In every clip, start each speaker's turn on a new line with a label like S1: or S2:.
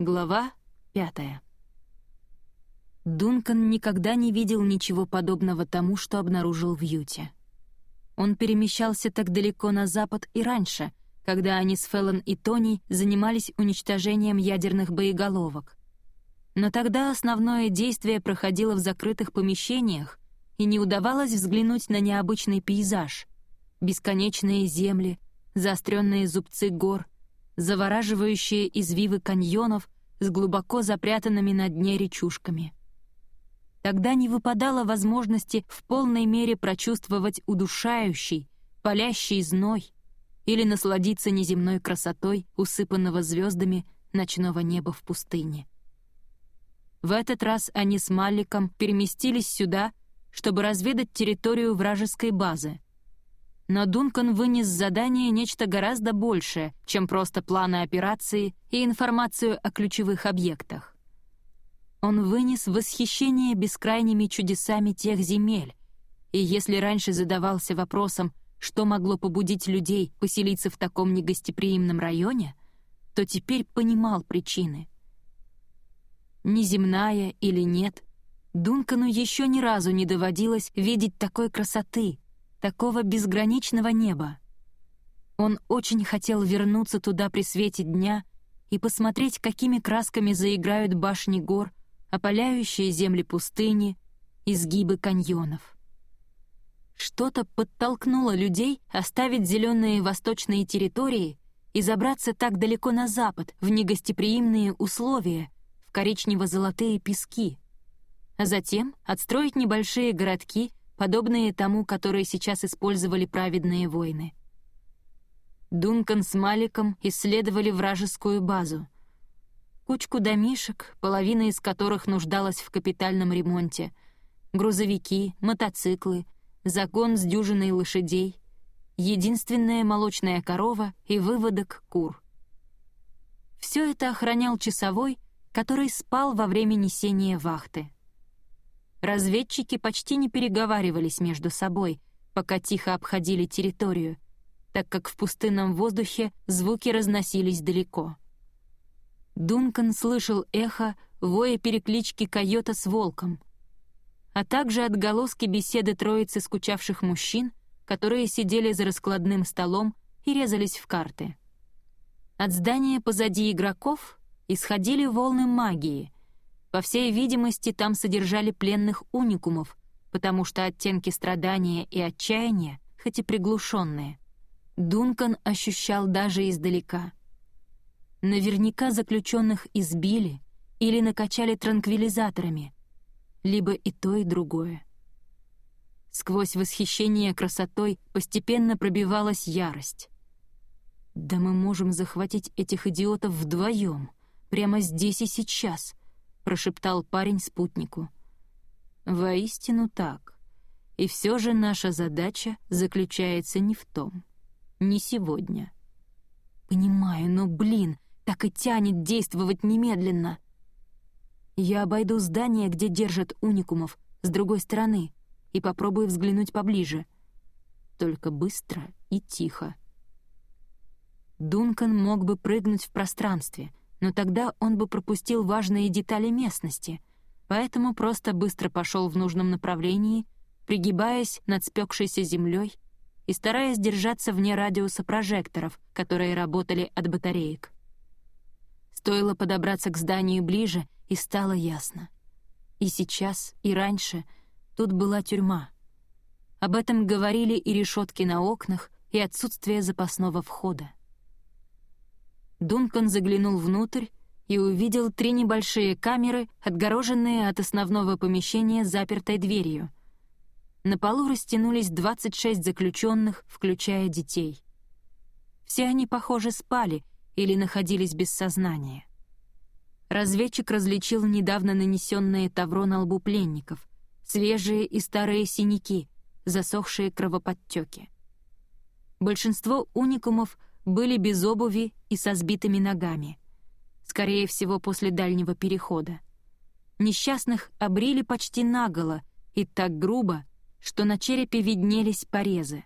S1: Глава пятая. Дункан никогда не видел ничего подобного тому, что обнаружил в Юте. Он перемещался так далеко на запад и раньше, когда они с Феллон и Тони занимались уничтожением ядерных боеголовок. Но тогда основное действие проходило в закрытых помещениях, и не удавалось взглянуть на необычный пейзаж. Бесконечные земли, заостренные зубцы гор — завораживающие извивы каньонов с глубоко запрятанными на дне речушками. Тогда не выпадало возможности в полной мере прочувствовать удушающий, палящий зной или насладиться неземной красотой, усыпанного звездами ночного неба в пустыне. В этот раз они с Маликом переместились сюда, чтобы разведать территорию вражеской базы — но Дункан вынес задание нечто гораздо большее, чем просто планы операции и информацию о ключевых объектах. Он вынес восхищение бескрайними чудесами тех земель, и если раньше задавался вопросом, что могло побудить людей поселиться в таком негостеприимном районе, то теперь понимал причины. Неземная или нет, Дункану еще ни разу не доводилось видеть такой красоты — такого безграничного неба. Он очень хотел вернуться туда при свете дня и посмотреть, какими красками заиграют башни гор, опаляющие земли пустыни, изгибы каньонов. Что-то подтолкнуло людей оставить зеленые восточные территории и забраться так далеко на запад, в негостеприимные условия, в коричнево-золотые пески, а затем отстроить небольшие городки подобные тому, которые сейчас использовали праведные войны. Дункан с Маликом исследовали вражескую базу. Кучку домишек, половина из которых нуждалась в капитальном ремонте, грузовики, мотоциклы, загон с дюжиной лошадей, единственная молочная корова и выводок кур. Все это охранял часовой, который спал во время несения вахты. Разведчики почти не переговаривались между собой, пока тихо обходили территорию, так как в пустынном воздухе звуки разносились далеко. Дункан слышал эхо воя переклички койота с волком, а также отголоски беседы троицы скучавших мужчин, которые сидели за раскладным столом и резались в карты. От здания позади игроков исходили волны магии — по всей видимости, там содержали пленных уникумов, потому что оттенки страдания и отчаяния, хоть и приглушенные, Дункан ощущал даже издалека. Наверняка заключенных избили или накачали транквилизаторами, либо и то, и другое. Сквозь восхищение красотой постепенно пробивалась ярость. «Да мы можем захватить этих идиотов вдвоем, прямо здесь и сейчас», прошептал парень спутнику. «Воистину так. И все же наша задача заключается не в том. Не сегодня». «Понимаю, но, блин, так и тянет действовать немедленно». «Я обойду здание, где держат уникумов, с другой стороны, и попробую взглянуть поближе. Только быстро и тихо». Дункан мог бы прыгнуть в пространстве — но тогда он бы пропустил важные детали местности, поэтому просто быстро пошел в нужном направлении, пригибаясь над спекшейся землей и стараясь держаться вне радиуса прожекторов, которые работали от батареек. Стоило подобраться к зданию ближе, и стало ясно. И сейчас, и раньше тут была тюрьма. Об этом говорили и решетки на окнах, и отсутствие запасного входа. Дункан заглянул внутрь и увидел три небольшие камеры, отгороженные от основного помещения запертой дверью. На полу растянулись 26 заключенных, включая детей. Все они, похоже, спали или находились без сознания. Разведчик различил недавно нанесенные тавро на лбу пленников, свежие и старые синяки, засохшие кровоподтеки. Большинство уникумов были без обуви и со сбитыми ногами. Скорее всего, после дальнего перехода. Несчастных обрили почти наголо и так грубо, что на черепе виднелись порезы.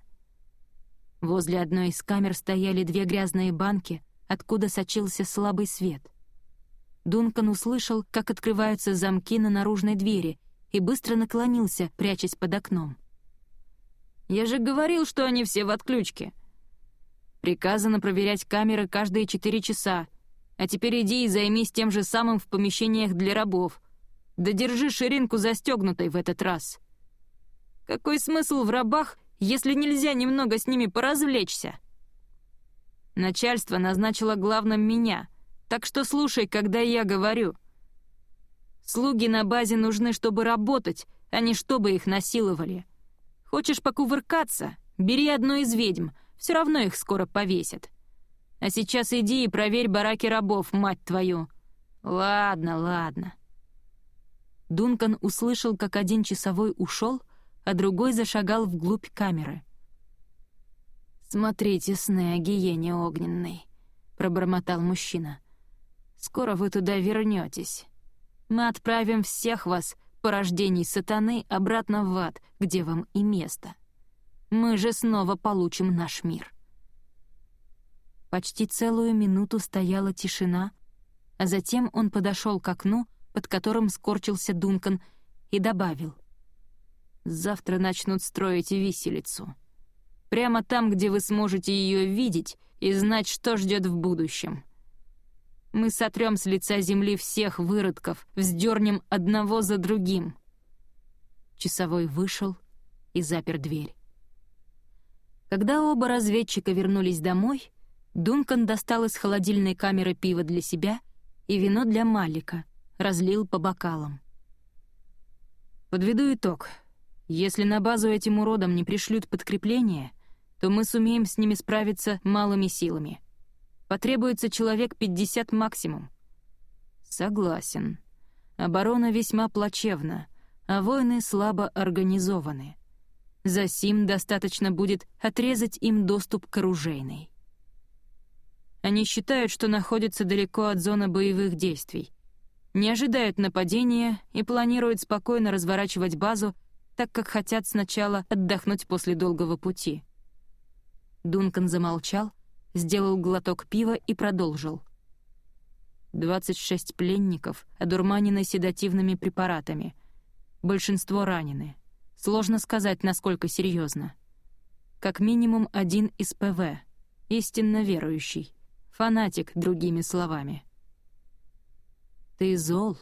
S1: Возле одной из камер стояли две грязные банки, откуда сочился слабый свет. Дункан услышал, как открываются замки на наружной двери, и быстро наклонился, прячась под окном. «Я же говорил, что они все в отключке. Приказано проверять камеры каждые четыре часа, а теперь иди и займись тем же самым в помещениях для рабов. Да держи ширинку застегнутой в этот раз. Какой смысл в рабах, если нельзя немного с ними поразвлечься? Начальство назначило главным меня, так что слушай, когда я говорю. Слуги на базе нужны, чтобы работать, а не чтобы их насиловали. Хочешь покувыркаться? Бери одну из ведьм, все равно их скоро повесят. А сейчас иди и проверь бараки рабов, мать твою. Ладно, ладно. Дункан услышал, как один часовой ушел, а другой зашагал вглубь камеры. «Смотрите сны о гиене огненной», — пробормотал мужчина. «Скоро вы туда вернетесь. Мы отправим всех вас, порождений сатаны, обратно в ад, где вам и место. Мы же снова получим наш мир». Почти целую минуту стояла тишина, а затем он подошел к окну, под которым скорчился Дункан, и добавил. «Завтра начнут строить виселицу. Прямо там, где вы сможете ее видеть и знать, что ждет в будущем. Мы сотрем с лица земли всех выродков, вздернем одного за другим». Часовой вышел и запер дверь. Когда оба разведчика вернулись домой, Дункан достал из холодильной камеры пиво для себя и вино для Малика, разлил по бокалам. Подведу итог. Если на базу этим уродам не пришлют подкрепление, то мы сумеем с ними справиться малыми силами. Потребуется человек 50 максимум. Согласен. Оборона весьма плачевна, а войны слабо организованы. За сим достаточно будет отрезать им доступ к оружейной. Они считают, что находятся далеко от зоны боевых действий, не ожидают нападения и планируют спокойно разворачивать базу, так как хотят сначала отдохнуть после долгого пути. Дункан замолчал, сделал глоток пива и продолжил. 26 пленников, одурманены седативными препаратами. Большинство ранены. Сложно сказать, насколько серьезно. Как минимум один из ПВ, истинно верующий. Фанатик, другими словами. Ты зол,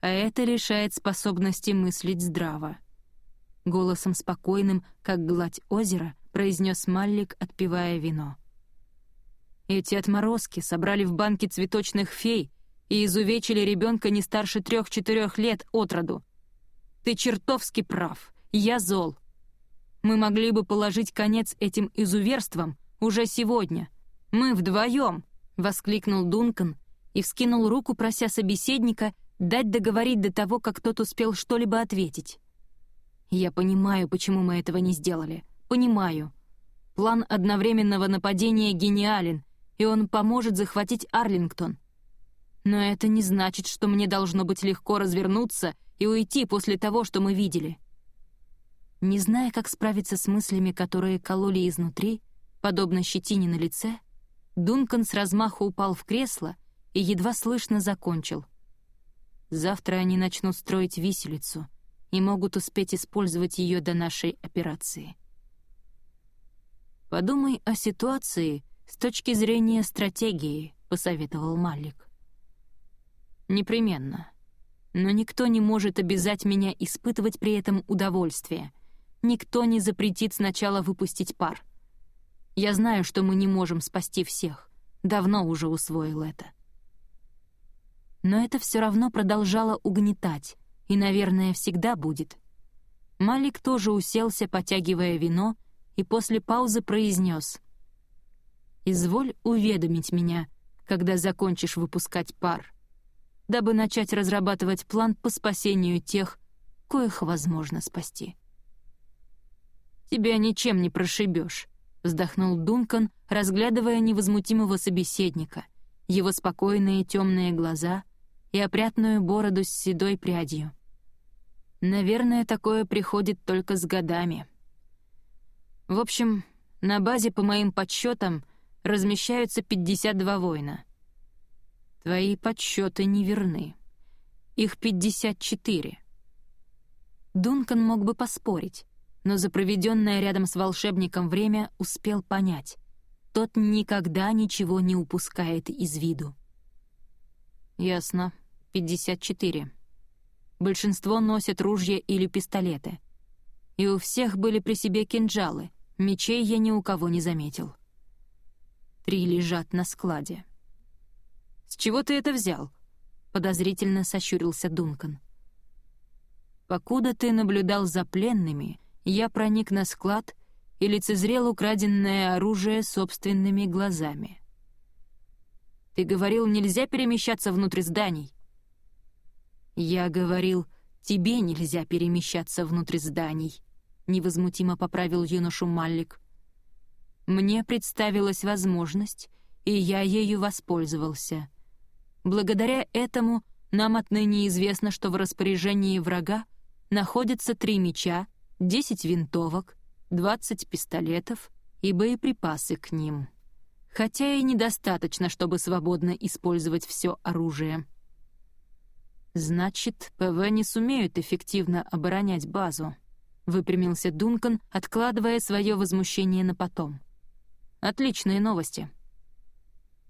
S1: а это лишает способности мыслить здраво. Голосом спокойным, как гладь озера, произнес Маллик, отпивая вино. Эти отморозки собрали в банке цветочных фей и изувечили ребенка не старше трех-четырех лет от роду. Ты чертовски прав, я зол. Мы могли бы положить конец этим изуверствам уже сегодня. Мы вдвоем, воскликнул Дункан, и вскинул руку, прося собеседника дать договорить до того, как тот успел что-либо ответить. «Я понимаю, почему мы этого не сделали. Понимаю. План одновременного нападения гениален, и он поможет захватить Арлингтон. Но это не значит, что мне должно быть легко развернуться и уйти после того, что мы видели». Не зная, как справиться с мыслями, которые кололи изнутри, подобно щетине на лице, Дункан с размаху упал в кресло и едва слышно закончил. Завтра они начнут строить виселицу и могут успеть использовать ее до нашей операции. «Подумай о ситуации с точки зрения стратегии», — посоветовал Малик. «Непременно. Но никто не может обязать меня испытывать при этом удовольствие. Никто не запретит сначала выпустить пар. Я знаю, что мы не можем спасти всех. Давно уже усвоил это но это все равно продолжало угнетать, и, наверное, всегда будет. Малик тоже уселся, потягивая вино, и после паузы произнес. «Изволь уведомить меня, когда закончишь выпускать пар, дабы начать разрабатывать план по спасению тех, коих возможно спасти». «Тебя ничем не прошибешь», — вздохнул Дункан, разглядывая невозмутимого собеседника, его спокойные темные глаза — и опрятную бороду с седой прядью. Наверное, такое приходит только с годами. В общем, на базе, по моим подсчетам, размещаются 52 воина. Твои подсчеты неверны. Их 54. Дункан мог бы поспорить, но за проведенное рядом с волшебником время успел понять. Тот никогда ничего не упускает из виду. «Ясно. 54. Большинство носят ружья или пистолеты. И у всех были при себе кинжалы. Мечей я ни у кого не заметил. Три лежат на складе». «С чего ты это взял?» — подозрительно сощурился Дункан. «Покуда ты наблюдал за пленными, я проник на склад и лицезрел украденное оружие собственными глазами. Ты говорил, нельзя перемещаться внутрь зданий. Я говорил, тебе нельзя перемещаться внутрь зданий, невозмутимо поправил юношу Маллик. Мне представилась возможность, и я ею воспользовался. Благодаря этому нам отныне известно, что в распоряжении врага находятся три меча, десять винтовок, двадцать пистолетов и боеприпасы к ним хотя и недостаточно, чтобы свободно использовать все оружие. «Значит, ПВ не сумеют эффективно оборонять базу», — выпрямился Дункан, откладывая свое возмущение на потом. «Отличные новости».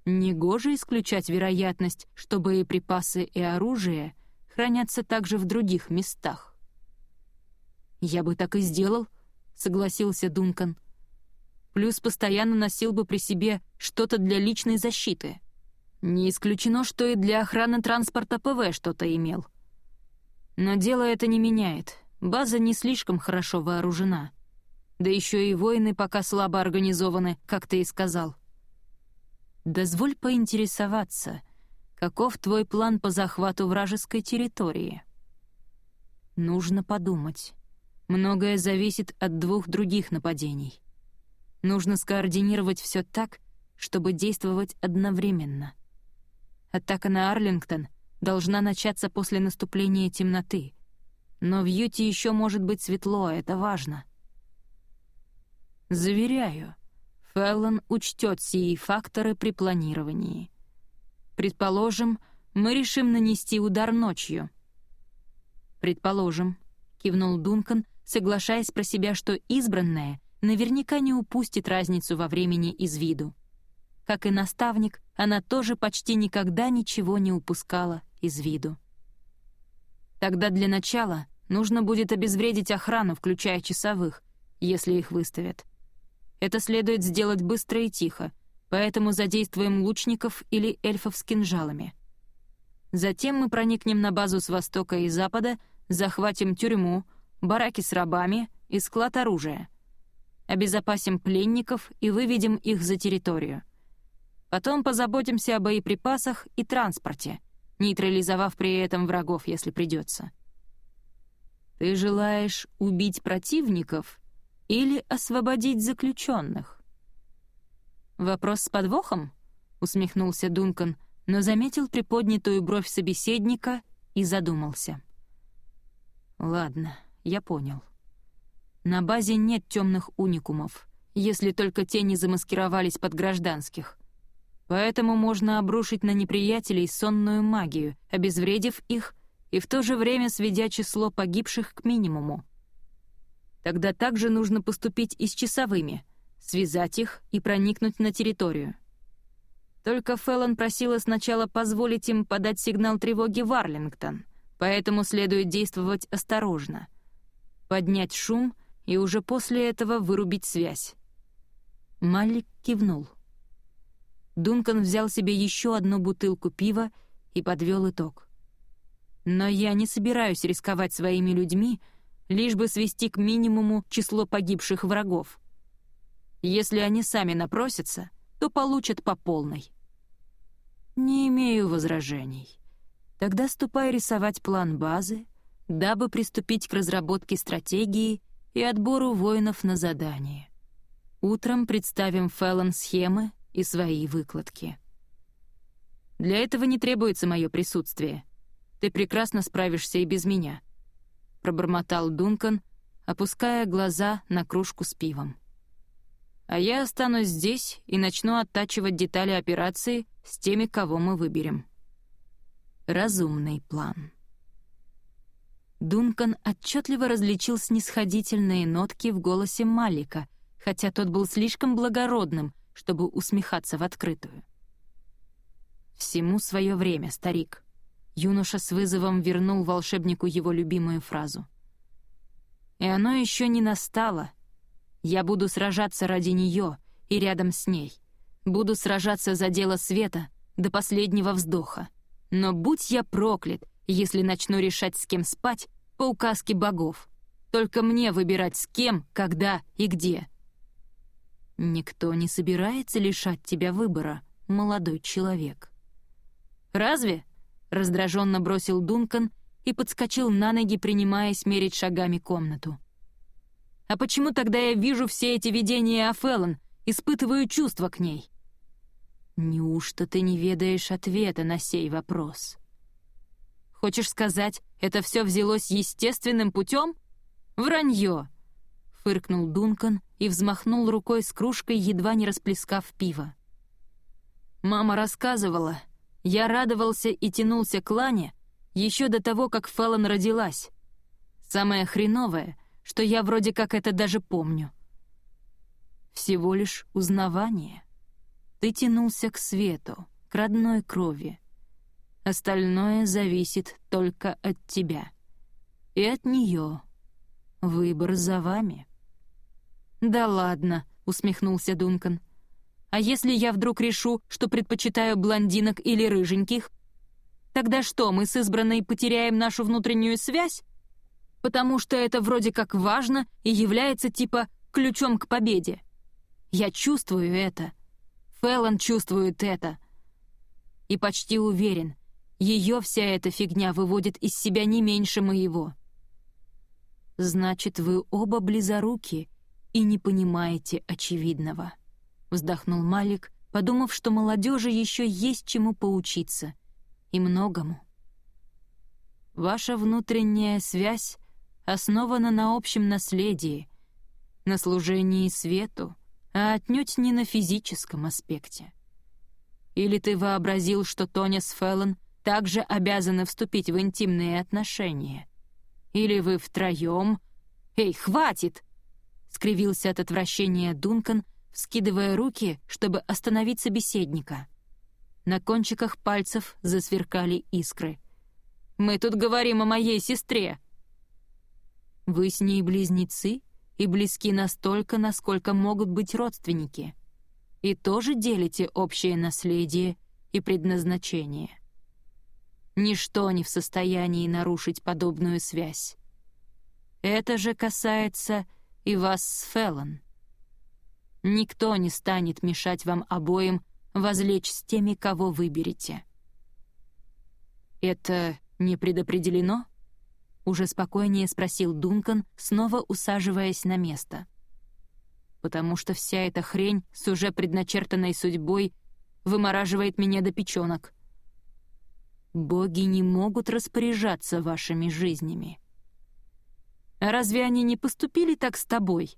S1: Негоже исключать вероятность, что боеприпасы и оружие хранятся также в других местах. «Я бы так и сделал», — согласился Дункан плюс постоянно носил бы при себе что-то для личной защиты. Не исключено, что и для охраны транспорта ПВ что-то имел. Но дело это не меняет. База не слишком хорошо вооружена. Да еще и воины пока слабо организованы, как ты и сказал. Дозволь поинтересоваться, каков твой план по захвату вражеской территории? Нужно подумать. Многое зависит от двух других нападений. Нужно скоординировать все так, чтобы действовать одновременно. Атака на Арлингтон должна начаться после наступления темноты. Но в Юте еще может быть светло, это важно. Заверяю, Феллон учтет сии факторы при планировании. Предположим, мы решим нанести удар ночью. «Предположим», — кивнул Дункан, соглашаясь про себя, что избранное наверняка не упустит разницу во времени из виду. Как и наставник, она тоже почти никогда ничего не упускала из виду. Тогда для начала нужно будет обезвредить охрану, включая часовых, если их выставят. Это следует сделать быстро и тихо, поэтому задействуем лучников или эльфов с кинжалами. Затем мы проникнем на базу с востока и запада, захватим тюрьму, бараки с рабами и склад оружия обезопасим пленников и выведем их за территорию. Потом позаботимся о боеприпасах и транспорте, нейтрализовав при этом врагов, если придется. Ты желаешь убить противников или освободить заключенных? Вопрос с подвохом? усмехнулся Дункан, но заметил приподнятую бровь собеседника и задумался. Ладно, я понял. На базе нет темных уникумов, если только те не замаскировались под гражданских. Поэтому можно обрушить на неприятелей сонную магию, обезвредив их и в то же время сведя число погибших к минимуму. Тогда также нужно поступить и с часовыми, связать их и проникнуть на территорию. Только Феллон просила сначала позволить им подать сигнал тревоги в Арлингтон, поэтому следует действовать осторожно. Поднять шум и уже после этого вырубить связь. Малик кивнул. Дункан взял себе еще одну бутылку пива и подвел итог. «Но я не собираюсь рисковать своими людьми, лишь бы свести к минимуму число погибших врагов. Если они сами напросятся, то получат по полной». «Не имею возражений. Тогда ступай рисовать план базы, дабы приступить к разработке стратегии и отбору воинов на задание. Утром представим Феллон схемы и свои выкладки. Для этого не требуется мое присутствие. Ты прекрасно справишься и без меня», — пробормотал Дункан, опуская глаза на кружку с пивом. «А я останусь здесь и начну оттачивать детали операции с теми, кого мы выберем». разумный план. Дункан отчетливо различил снисходительные нотки в голосе Малика, хотя тот был слишком благородным, чтобы усмехаться в открытую. «Всему свое время, старик», — юноша с вызовом вернул волшебнику его любимую фразу. «И оно еще не настало. Я буду сражаться ради нее и рядом с ней. Буду сражаться за дело света до последнего вздоха. Но будь я проклят, если начну решать, с кем спать, по указке богов. Только мне выбирать с кем, когда и где». «Никто не собирается лишать тебя выбора, молодой человек». «Разве?» — раздраженно бросил Дункан и подскочил на ноги, принимаясь мерить шагами комнату. «А почему тогда я вижу все эти видения о Феллон, испытываю чувства к ней?» «Неужто ты не ведаешь ответа на сей вопрос?» «Хочешь сказать, это все взялось естественным путем? Вранье!» — фыркнул Дункан и взмахнул рукой с кружкой, едва не расплескав пиво. «Мама рассказывала, я радовался и тянулся к Лане еще до того, как Феллон родилась. Самое хреновое, что я вроде как это даже помню. Всего лишь узнавание. Ты тянулся к свету, к родной крови. Остальное зависит только от тебя. И от нее. Выбор за вами. «Да ладно», — усмехнулся Дункан. А если я вдруг решу, что предпочитаю блондинок или рыженьких? Тогда что, мы с избранной потеряем нашу внутреннюю связь? Потому что это вроде как важно и является типа ключом к победе. Я чувствую это. Фэллон чувствует это. И почти уверен, ее вся эта фигня выводит из себя не меньше моего. Значит, вы оба близоруки и не понимаете очевидного вздохнул Малик, подумав, что молодежи еще есть чему поучиться. И многому. Ваша внутренняя связь основана на общем наследии, на служении свету, а отнюдь не на физическом аспекте. Или ты вообразил, что Тоня с Феллон также обязаны вступить в интимные отношения? Или вы втроем... «Эй, хватит!» — скривился от отвращения Дункан, вскидывая руки, чтобы остановить собеседника. На кончиках пальцев засверкали искры. «Мы тут говорим о моей сестре!» «Вы с ней близнецы и близки настолько, насколько могут быть родственники, и тоже делите общее наследие и предназначение. Ничто не в состоянии нарушить подобную связь. Это же касается и вас с Феллон. Никто не станет мешать вам обоим возлечь с теми, кого выберете. «Это не предопределено?» — уже спокойнее спросил Дункан, снова усаживаясь на место. «Потому что вся эта хрень с уже предначертанной судьбой вымораживает меня до печенок. Боги не могут распоряжаться вашими жизнями. Разве они не поступили так с тобой?»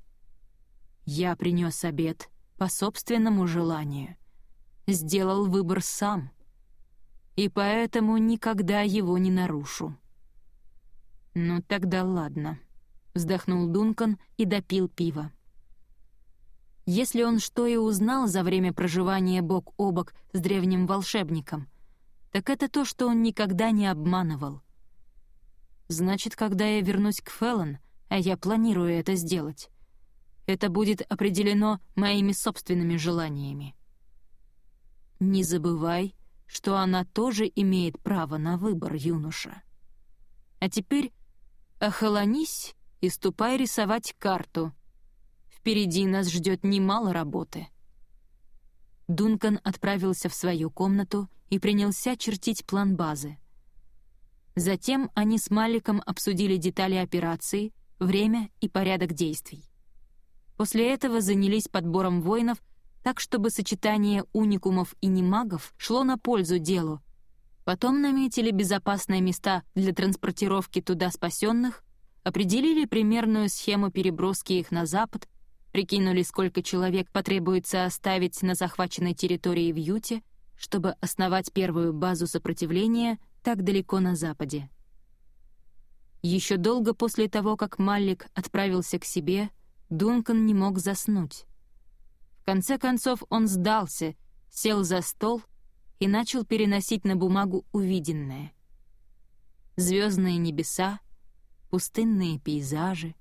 S1: Я принес обед по собственному желанию. Сделал выбор сам. И поэтому никогда его не нарушу. «Ну тогда ладно», — вздохнул Дункан и допил пиво. Если он что и узнал за время проживания бок о бок с древним волшебником, так это то, что он никогда не обманывал. Значит, когда я вернусь к Феллон, а я планирую это сделать, это будет определено моими собственными желаниями. Не забывай, что она тоже имеет право на выбор, юноша. А теперь охолонись и ступай рисовать карту. Впереди нас ждет немало работы. Дункан отправился в свою комнату и принялся чертить план базы. Затем они с Маликом обсудили детали операции, время и порядок действий. После этого занялись подбором воинов так, чтобы сочетание уникумов и немагов шло на пользу делу. Потом наметили безопасные места для транспортировки туда спасенных, определили примерную схему переброски их на запад, прикинули, сколько человек потребуется оставить на захваченной территории в Юте, чтобы основать первую базу сопротивления, так далеко на западе. Еще долго после того, как Маллик отправился к себе, Дункан не мог заснуть. В конце концов он сдался, сел за стол и начал переносить на бумагу увиденное. Звездные небеса, пустынные пейзажи,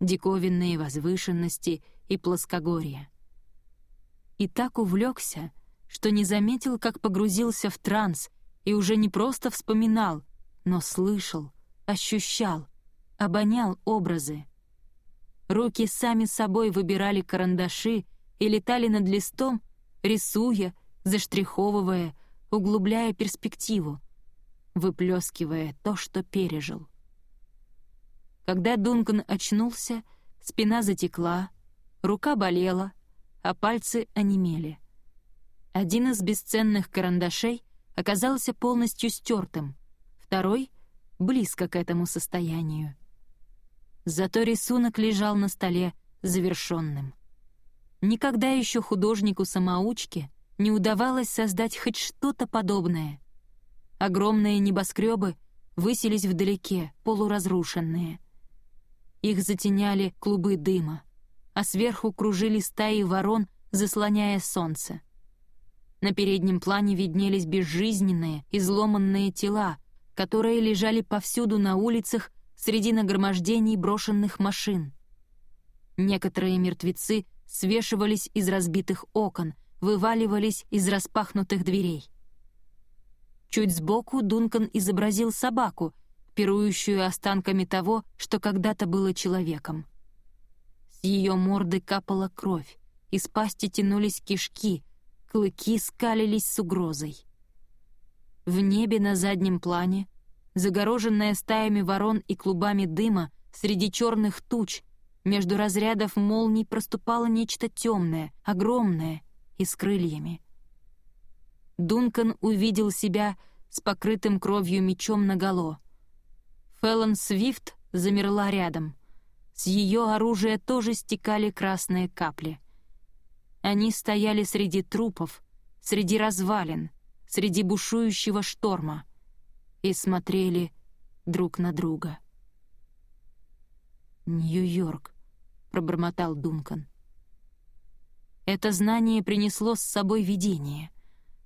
S1: диковинные возвышенности и плоскогорья. И так увлекся, что не заметил, как погрузился в транс и уже не просто вспоминал, но слышал, ощущал, обонял образы. Руки сами собой выбирали карандаши и летали над листом, рисуя, заштриховывая, углубляя перспективу, выплескивая то, что пережил. Когда Дункан очнулся, спина затекла, рука болела, а пальцы онемели. Один из бесценных карандашей оказался полностью стертым, второй — близко к этому состоянию. Зато рисунок лежал на столе завершенным. Никогда еще художнику-самоучке не удавалось создать хоть что-то подобное. Огромные небоскребы высились вдалеке, полуразрушенные. Их затеняли клубы дыма, а сверху кружили стаи ворон, заслоняя солнце. На переднем плане виднелись безжизненные, изломанные тела, которые лежали повсюду на улицах среди нагромождений брошенных машин. Некоторые мертвецы свешивались из разбитых окон, вываливались из распахнутых дверей. Чуть сбоку Дункан изобразил собаку, пирующую останками того, что когда-то было человеком. С ее морды капала кровь, из пасти тянулись кишки, клыки скалились с угрозой. В небе на заднем плане загороженная стаями ворон и клубами дыма среди черных туч, между разрядов молний проступало нечто темное, огромное и с крыльями. Дункан увидел себя с покрытым кровью мечом наголо. Феллон Свифт замерла рядом. С ее оружия тоже стекали красные капли. Они стояли среди трупов, среди развалин, среди бушующего шторма — и смотрели друг на друга. «Нью-Йорк», — пробормотал Дункан. Это знание принесло с собой видение.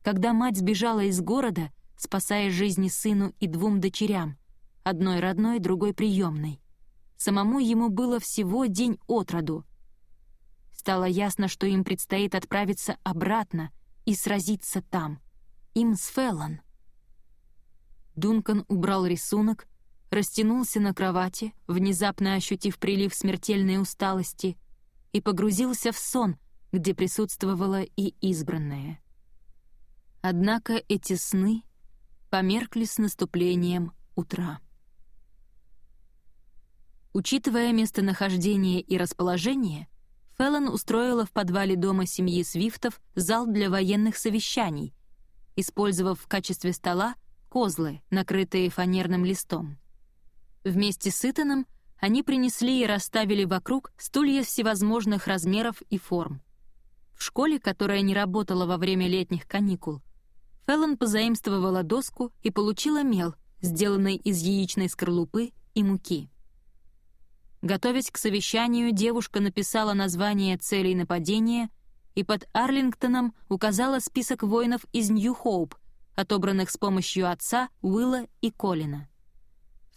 S1: Когда мать сбежала из города, спасая жизни сыну и двум дочерям, одной родной, другой приемной, самому ему было всего день от роду. Стало ясно, что им предстоит отправиться обратно и сразиться там. Им с Феллон — Дункан убрал рисунок, растянулся на кровати, внезапно ощутив прилив смертельной усталости, и погрузился в сон, где присутствовала и избранная. Однако эти сны померкли с наступлением утра. Учитывая местонахождение и расположение, Феллон устроила в подвале дома семьи Свифтов зал для военных совещаний, использовав в качестве стола козлы, накрытые фанерным листом. Вместе с Итаном они принесли и расставили вокруг стулья всевозможных размеров и форм. В школе, которая не работала во время летних каникул, Феллон позаимствовала доску и получила мел, сделанный из яичной скорлупы и муки. Готовясь к совещанию, девушка написала название целей нападения и под Арлингтоном указала список воинов из Нью-Хоуп — отобранных с помощью отца, Уилла и Колина.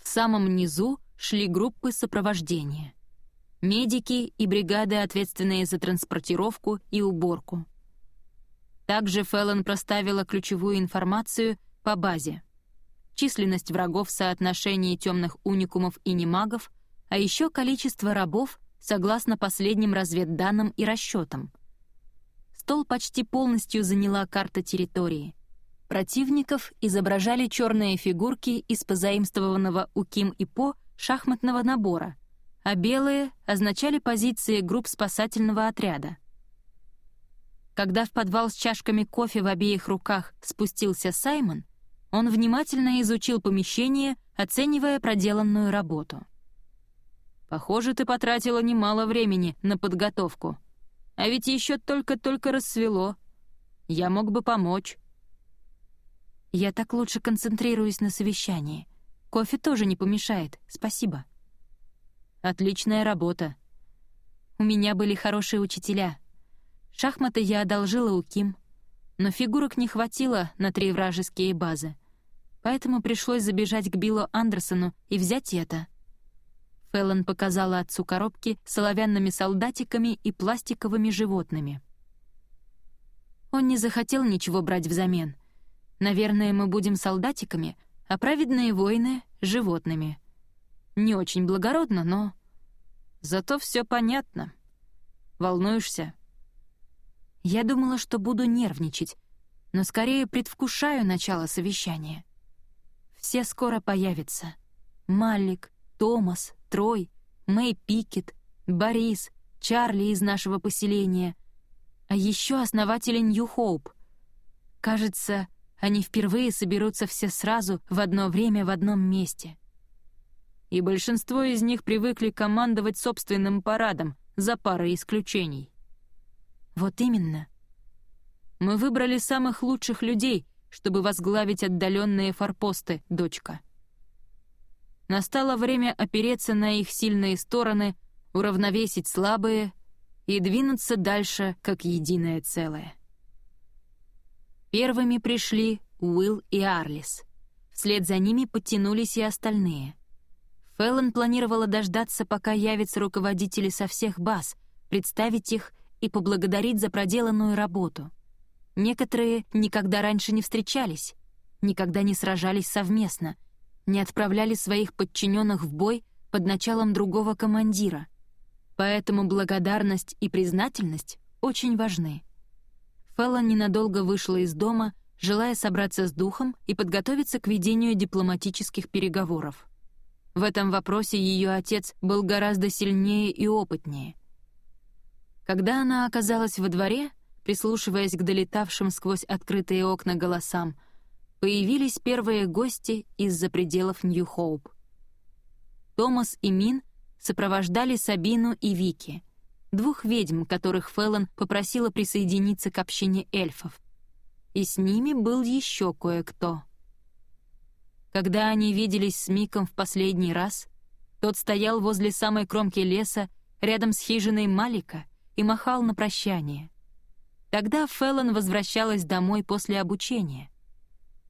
S1: В самом низу шли группы сопровождения. Медики и бригады, ответственные за транспортировку и уборку. Также Феллон проставила ключевую информацию по базе. Численность врагов в соотношении темных уникумов и немагов, а еще количество рабов согласно последним разведданным и расчетам. Стол почти полностью заняла карта территории — Противников изображали черные фигурки из позаимствованного у Ким и По шахматного набора, а белые означали позиции групп спасательного отряда. Когда в подвал с чашками кофе в обеих руках спустился Саймон, он внимательно изучил помещение, оценивая проделанную работу. «Похоже, ты потратила немало времени на подготовку. А ведь еще только-только рассвело. Я мог бы помочь». Я так лучше концентрируюсь на совещании. Кофе тоже не помешает, спасибо. Отличная работа. У меня были хорошие учителя. Шахматы я одолжила у Ким, но фигурок не хватило на три вражеские базы. Поэтому пришлось забежать к Биллу Андерсону и взять это. Феллон показала отцу коробки с оловянными солдатиками и пластиковыми животными. Он не захотел ничего брать взамен. Наверное, мы будем солдатиками, а праведные воины — животными. Не очень благородно, но... Зато все понятно. Волнуешься? Я думала, что буду нервничать, но скорее предвкушаю начало совещания. Все скоро появятся. Маллик, Томас, Трой, Мэй Пикет, Борис, Чарли из нашего поселения, а еще основатели Нью-Хоуп. Кажется, они впервые соберутся все сразу в одно время в одном месте и большинство из них привыкли командовать собственным парадом, за парой исключений. Вот именно. Мы выбрали самых лучших людей, чтобы возглавить отдаленные форпосты, дочка. Настало время опереться на их сильные стороны, уравновесить слабые и двинуться дальше как единое целое. Первыми пришли Уилл и Арлис. Вслед за ними подтянулись и остальные. Фэллон планировала дождаться, пока явятся руководители со всех баз, представить их и поблагодарить за проделанную работу. Некоторые никогда раньше не встречались, никогда не сражались совместно, не отправляли своих подчиненных в бой под началом другого командира. Поэтому благодарность и признательность очень важны. Фэллон ненадолго вышла из дома, желая собраться с духом и подготовиться к ведению дипломатических переговоров. В этом вопросе ее отец был гораздо сильнее и опытнее. Когда она оказалась во дворе, прислушиваясь к долетавшим сквозь открытые окна голосам, появились первые гости из-за пределов Нью-Хоуп. Томас и Мин сопровождали Сабину и Вики, двух ведьм, которых Феллон попросила присоединиться к общине эльфов. И с ними был еще кое-кто — когда они виделись с Миком в последний раз, тот стоял возле самой кромки леса, рядом с хижиной Малика, и махал на прощание. Тогда Феллон возвращалась домой после обучения.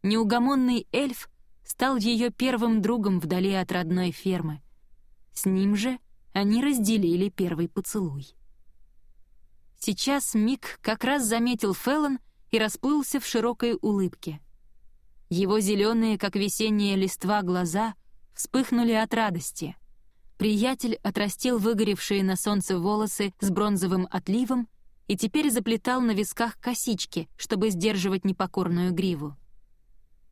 S1: Неугомонный эльф стал ее первым другом вдали от родной фермы. С ним же они разделили первый поцелуй. Сейчас Мик как раз заметил Феллон и расплылся в широкой улыбке — его зеленые, как весенняя листва, глаза вспыхнули от радости. Приятель отрастил выгоревшие на солнце волосы с бронзовым отливом и теперь заплетал на висках косички, чтобы сдерживать непокорную гриву.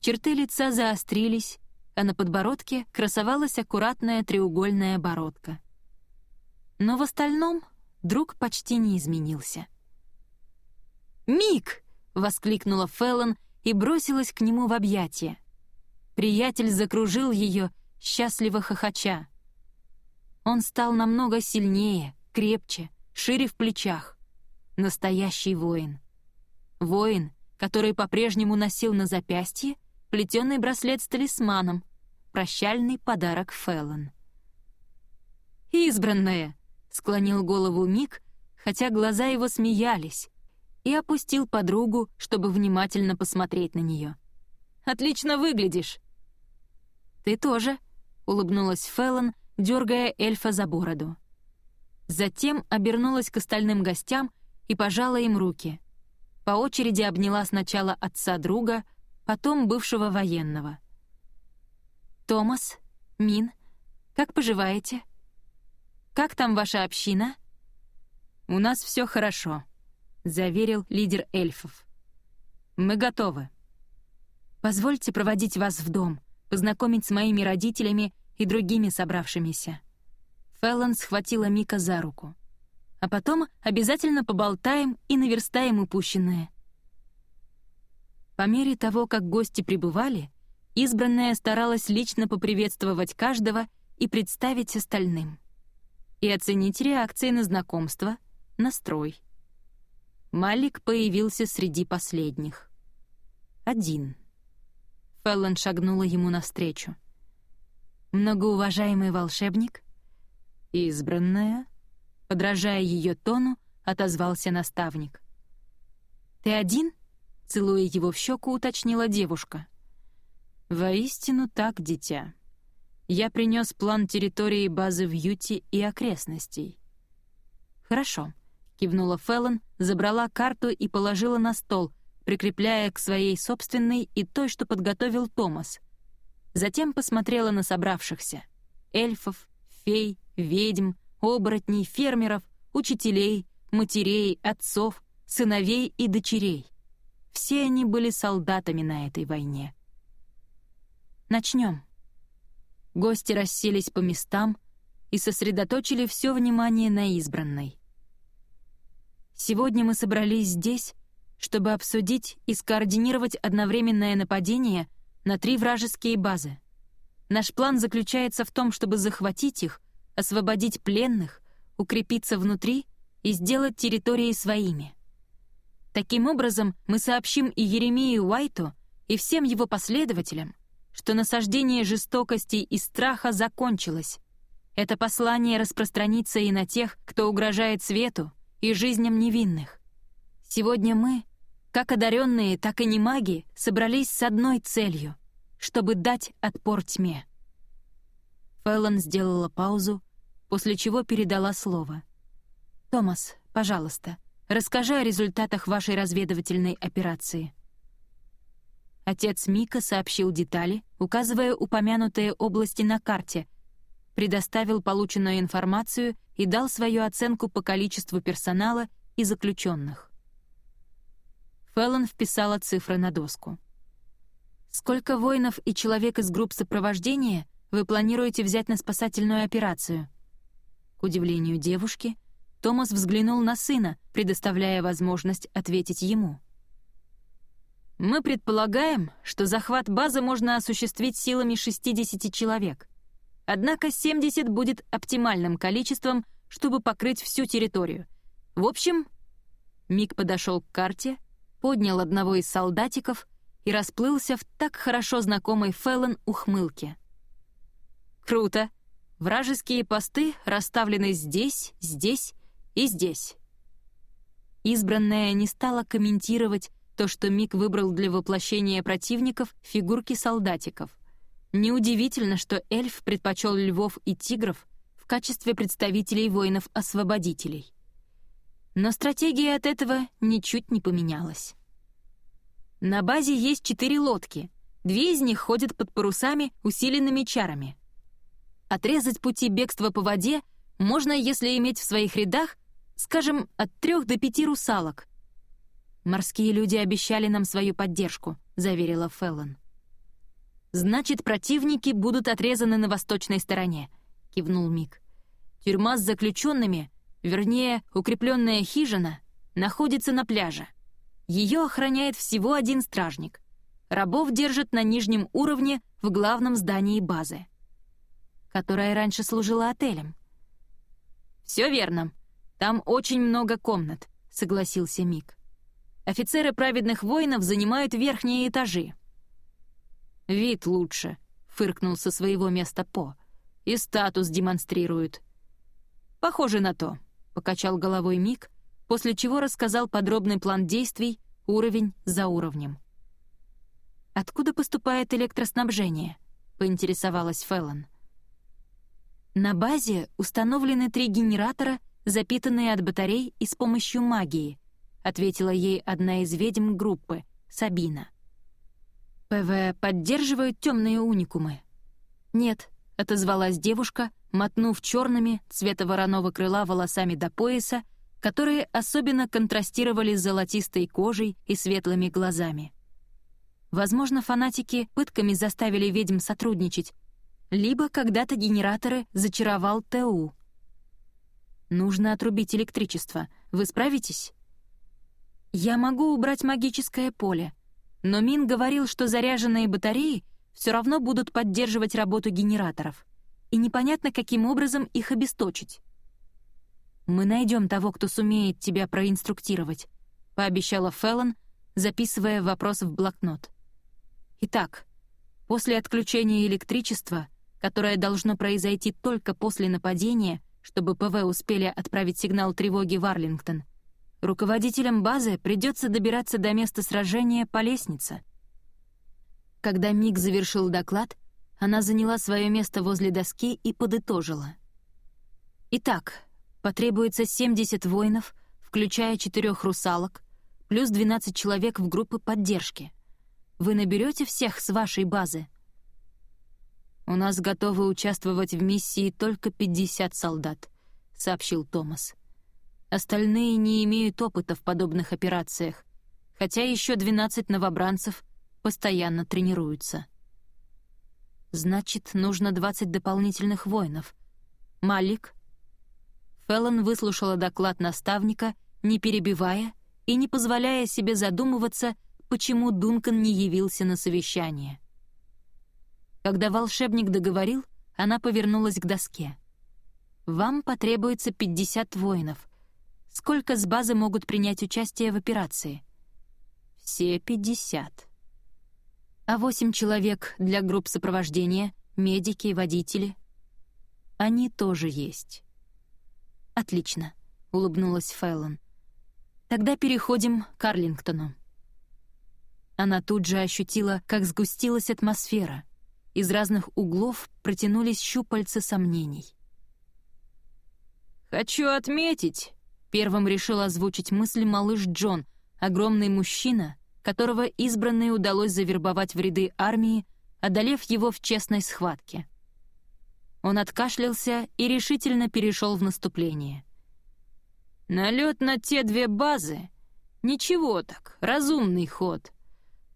S1: Черты лица заострились, а на подбородке красовалась аккуратная треугольная бородка. Но в остальном друг почти не изменился. «Мик!» — воскликнула Феллон — и бросилась к нему в объятия. Приятель закружил ее, счастливо хохоча. Он стал намного сильнее, крепче, шире в плечах. Настоящий воин. Воин, который по-прежнему носил на запястье плетеный браслет с талисманом, прощальный подарок Феллон. «Избранная!» — склонил голову Мик, хотя глаза его смеялись, и опустил подругу, чтобы внимательно посмотреть на нее. «Отлично выглядишь!» «Ты тоже», — улыбнулась Феллон, дергая эльфа за бороду. Затем обернулась к остальным гостям и пожала им руки. По очереди обняла сначала отца друга, потом бывшего военного. «Томас, Мин, как поживаете? Как там ваша община?» «У нас все хорошо», — заверил лидер эльфов. «Мы готовы. Позвольте проводить вас в дом, познакомить с моими родителями и другими собравшимися». Феллон схватила Мика за руку. «А потом обязательно поболтаем и наверстаем упущенное». По мере того, как гости прибывали, избранная старалась лично поприветствовать каждого и представить остальным. И оценить реакции на знакомство, настрой. Малик появился среди последних. Один. Феллон шагнула ему навстречу. «Многоуважаемый волшебник?» «Избранная?» Подражая ее тону, отозвался наставник. «Ты один?» — целуя его в щеку, уточнила девушка. «Воистину так, дитя. Я принес план территории базы в Юте и окрестностей». «Хорошо», — кивнула Феллон, забрала карту и положила на стол, прикрепляя к своей собственной и той, что подготовил Томас. Затем посмотрела на собравшихся — эльфов, фей, ведьм, оборотней, фермеров, учителей, матерей, отцов, сыновей и дочерей. Все они были солдатами на этой войне. Начнем. Гости расселись по местам и сосредоточили все внимание на избранной. Сегодня мы собрались здесь, чтобы обсудить и скоординировать одновременное нападение на три вражеские базы. Наш план заключается в том, чтобы захватить их освободить пленных, укрепиться внутри и сделать территории своими. Таким образом, мы сообщим и Еремею Уайту, и всем его последователям, что насаждение жестокости и страха закончилось. Это послание распространится и на тех, кто угрожает свету и жизням невинных. Сегодня мы, как одаренные, так и не маги, собрались с одной целью — чтобы дать отпор тьме. Фэллон сделала паузу, после чего передала слово. «Томас, пожалуйста, расскажи о результатах вашей разведывательной операции». Отец Мика сообщил детали, указывая упомянутые области на карте, предоставил полученную информацию и дал свою оценку по количеству персонала и заключенных. Феллон вписала цифры на доску. «Сколько воинов и человек из групп сопровождения вы планируете взять на спасательную операцию?» К удивлению девушки, Томас взглянул на сына, предоставляя возможность ответить ему. «Мы предполагаем, что захват базы можно осуществить силами 60 человек. Однако 70 будет оптимальным количеством, чтобы покрыть всю территорию. В общем...» Мик подошел к карте, поднял одного из солдатиков и расплылся в так хорошо знакомой Феллон ухмылке. «Круто!» Вражеские посты расставлены здесь, здесь и здесь. Избранная не стала комментировать то, что Мик выбрал для воплощения противников фигурки солдатиков. Неудивительно, что эльф предпочел львов и тигров в качестве представителей воинов-освободителей. Но стратегия от этого ничуть не поменялась. На базе есть четыре лодки, две из них ходят под парусами, усиленными чарами. Отрезать пути бегства по воде можно, если иметь в своих рядах, скажем, от трех до пяти русалок. «Морские люди обещали нам свою поддержку», — заверила Феллон. «Значит, противники будут отрезаны на восточной стороне», — кивнул Мик. «Тюрьма с заключенными, вернее, укрепленная хижина, находится на пляже. Ее охраняет всего один стражник. Рабов держат на нижнем уровне в главном здании базы которая раньше служила отелем. «Все верно. Там очень много комнат», — согласился Мик. «Офицеры праведных воинов занимают верхние этажи». «Вид лучше», — фыркнул со своего места По. «И статус демонстрируют». «Похоже на то», — покачал головой Мик, после чего рассказал подробный план действий, уровень за уровнем. «Откуда поступает электроснабжение?» — поинтересовалась Феллон. На базе установлены три генератора, запитанные от батарей и с помощью магии, ответила ей одна из ведьм группы, Сабина. ПВ поддерживают темные уникумы? Нет, отозвалась девушка, мотнув черными цвета вороного крыла волосами до пояса, которые особенно контрастировали с золотистой кожей и светлыми глазами. Возможно, фанатики пытками заставили ведьм сотрудничать, либо когда-то генераторы зачаровал ТУ. Нужно отрубить электричество. Вы справитесь? Я могу убрать магическое поле, но Мин говорил, что заряженные батареи все равно будут поддерживать работу генераторов, и непонятно, каким образом их обесточить. «Мы найдем того, кто сумеет тебя проинструктировать», — пообещала Феллон, записывая вопрос в блокнот. «Итак, После отключения электричества, которое должно произойти только после нападения, чтобы ПВ успели отправить сигнал тревоги в Арлингтон, руководителям базы придется добираться до места сражения по лестнице. Когда Мик завершил доклад, она заняла свое место возле доски и подытожила. Итак, потребуется 70 воинов, включая четырех русалок, плюс 12 человек в группы поддержки. Вы наберете всех с вашей базы? «У нас готовы участвовать в миссии только 50 солдат», — сообщил Томас. «Остальные не имеют опыта в подобных операциях, хотя еще 12 новобранцев постоянно тренируются». «Значит, нужно 20 дополнительных воинов. Малик?» Феллон выслушала доклад наставника, не перебивая и не позволяя себе задумываться, почему Дункан не явился на совещание. Когда волшебник договорил, она повернулась к доске. «Вам потребуется 50 воинов. Сколько с базы могут принять участие в операции?» «Все 50». «А восемь человек для групп сопровождения, медики, водители?» «Они тоже есть». «Отлично», — улыбнулась Фэллон. Тогда переходим к Арлингтону. Она тут же ощутила, как сгустилась атмосфера. Из разных углов протянулись щупальца сомнений.
S2: «Хочу отметить», — первым решил озвучить мысль малыш Джон, огромный мужчина, которого избранной удалось завербовать в ряды армии, одолев его в честной схватке. Он откашлялся и решительно перешел в наступление. Налет на те две базы — ничего так, разумный ход.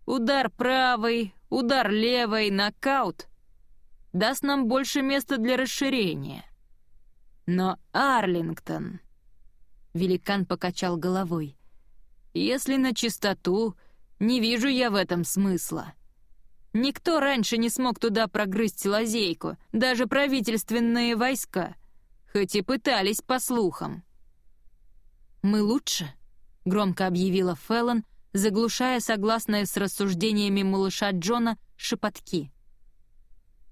S2: Удар правой, удар левой, нокаут — даст нам больше места для расширения. Но Арлингтон... Великан покачал головой. «Если на чистоту, не вижу я в этом смысла. Никто раньше не смог туда прогрызть лазейку, даже правительственные войска, хоть и пытались по слухам.
S1: «Мы лучше», — громко объявила Феллон, заглушая согласные с рассуждениями малыша Джона шепотки.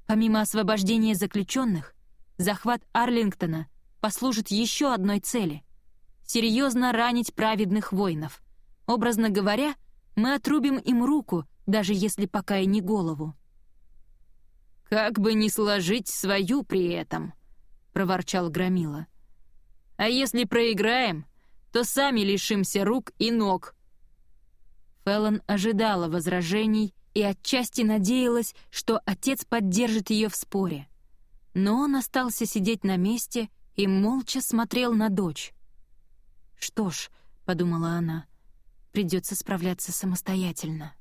S1: Помимо освобождения заключенных, захват Арлингтона послужит еще одной цели — серьезно ранить праведных воинов. Образно говоря, мы отрубим им руку, даже если пока и не голову.
S2: «Как бы не сложить свою при этом», — проворчал Громила. «А если проиграем, то сами лишимся рук и ног».
S1: Феллон ожидала возражений и отчасти надеялась, что отец поддержит ее в споре. Но он остался сидеть на месте и молча смотрел на дочь. «Что ж», — подумала она, — «придется справляться самостоятельно».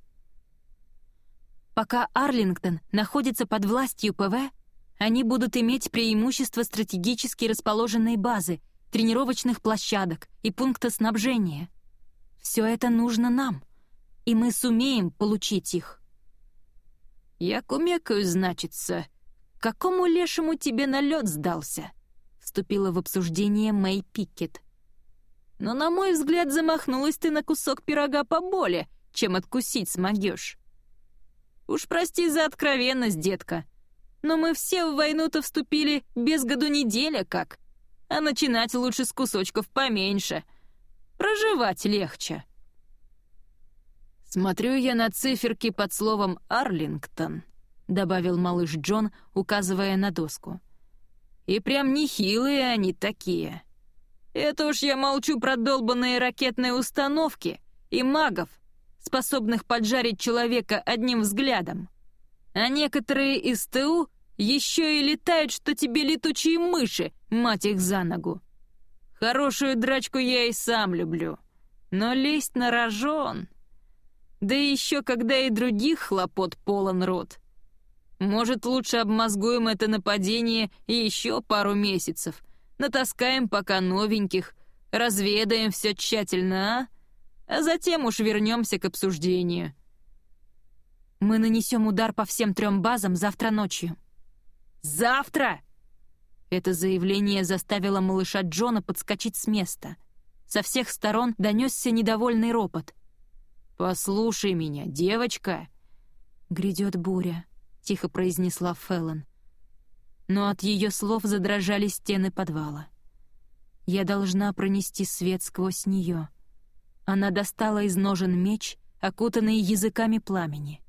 S1: Пока Арлингтон находится под властью ПВ, они будут иметь преимущество стратегически расположенной базы тренировочных площадок и пункта снабжения. Все это нужно нам, и мы сумеем получить их.
S2: «Я кумекаю, значится. Какому лешему тебе налет сдался?» вступила в обсуждение Мэй Пикет. «Но, на мой взгляд, замахнулась ты на кусок пирога поболее, чем откусить смогешь. Уж прости за откровенность, детка, но мы все в войну-то вступили без году неделя как а начинать лучше с кусочков поменьше. Проживать легче. «Смотрю я на циферки под словом «Арлингтон», — добавил малыш Джон, указывая на доску. «И прям нехилые они такие. Это уж я молчу про долбанные ракетные установки и магов, способных поджарить человека одним взглядом. А некоторые из ТУ еще и летают, что тебе летучие мыши, мать их за ногу. Хорошую драчку я и сам люблю. Но лезть на рожон... Да еще когда и других хлопот полон рот. Может, лучше обмозгуем это нападение и еще пару месяцев. Натаскаем пока новеньких, разведаем все тщательно, а? А затем уж вернемся к обсуждению.
S1: Мы нанесем удар по всем трем базам завтра ночью.
S2: Завтра!»
S1: Это заявление заставило малыша Джона подскочить с места. Со всех сторон донесся недовольный ропот.
S2: «Послушай меня, девочка!»
S1: Грядет буря. — тихо произнесла Феллон. Но от ее слов задрожали стены подвала. Я должна пронести свет сквозь нее. Она достала из ножен меч, окутанный языками пламени.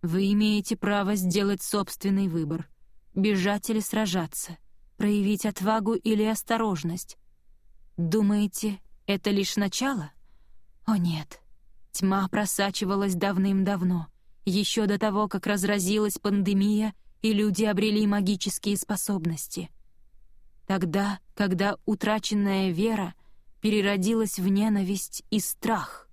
S1: Вы имеете право сделать собственный выбор — бежать или сражаться, проявить отвагу или осторожность. Думаете, это лишь начало? О нет, тьма просачивалась давным-давно, еще до того, как разразилась пандемия и люди обрели магические способности. Тогда, когда утраченная вера переродилась в ненависть и страх.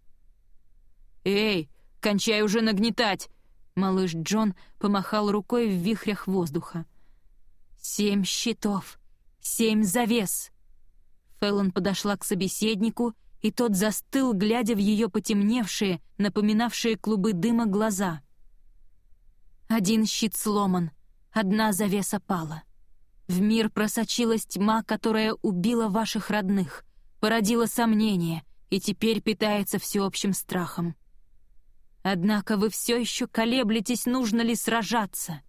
S1: «Эй, кончай уже нагнетать!» Малыш Джон помахал рукой в вихрях воздуха. «Семь щитов! Семь завес!» Фэллон подошла к собеседнику, и тот застыл, глядя в ее потемневшие, напоминавшие клубы дыма глаза. Один щит сломан, одна завеса пала. В мир просочилась тьма, которая убила ваших родных, породила сомнения и теперь питается всеобщим страхом. Однако вы все еще колеблетесь, нужно ли сражаться.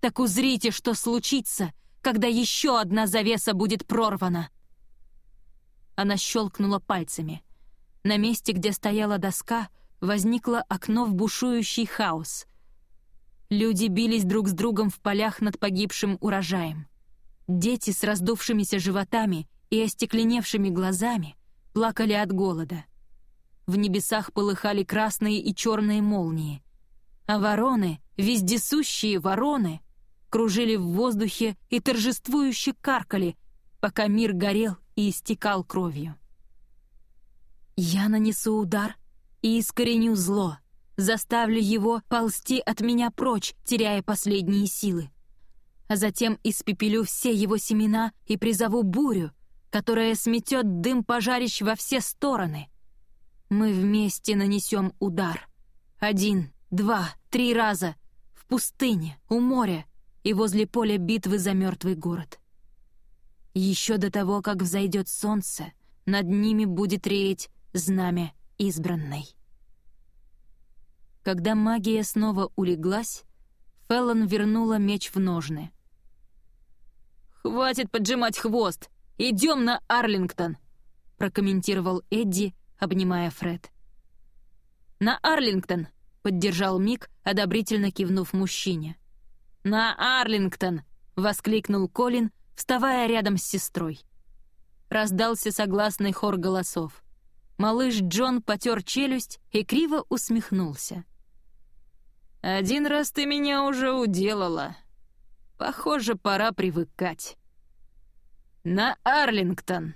S1: Так узрите, что случится, когда еще одна завеса будет прорвана. Она щелкнула пальцами. На месте, где стояла доска, возникло окно в бушующий хаос. Люди бились друг с другом в полях над погибшим урожаем. Дети с раздувшимися животами и остекленевшими глазами плакали от голода. В небесах полыхали красные и черные молнии. А вороны, вездесущие вороны, кружили в воздухе и торжествующе каркали, пока мир горел и истекал кровью. «Я нанесу удар и искореню зло, заставлю его ползти от меня прочь, теряя последние силы. А затем испепелю все его семена и призову бурю, которая сметет дым пожарищ во все стороны. Мы вместе нанесем удар. Один, два, три раза. В пустыне, у моря и возле поля битвы за мертвый город. Еще до того, как взойдет солнце, над ними будет реять знамя избранной. Когда магия снова улеглась, Феллон вернула меч в ножны. «Хватит поджимать хвост! Идем на Арлингтон!» прокомментировал Эдди, обнимая Фред. «На Арлингтон!» — поддержал Мик, одобрительно кивнув мужчине. «На Арлингтон!» — воскликнул Колин, вставая рядом с сестрой. Раздался согласный хор голосов. Малыш Джон потер челюсть и криво усмехнулся. «Один раз ты меня уже уделала. Похоже, пора привыкать». «На Арлингтон!»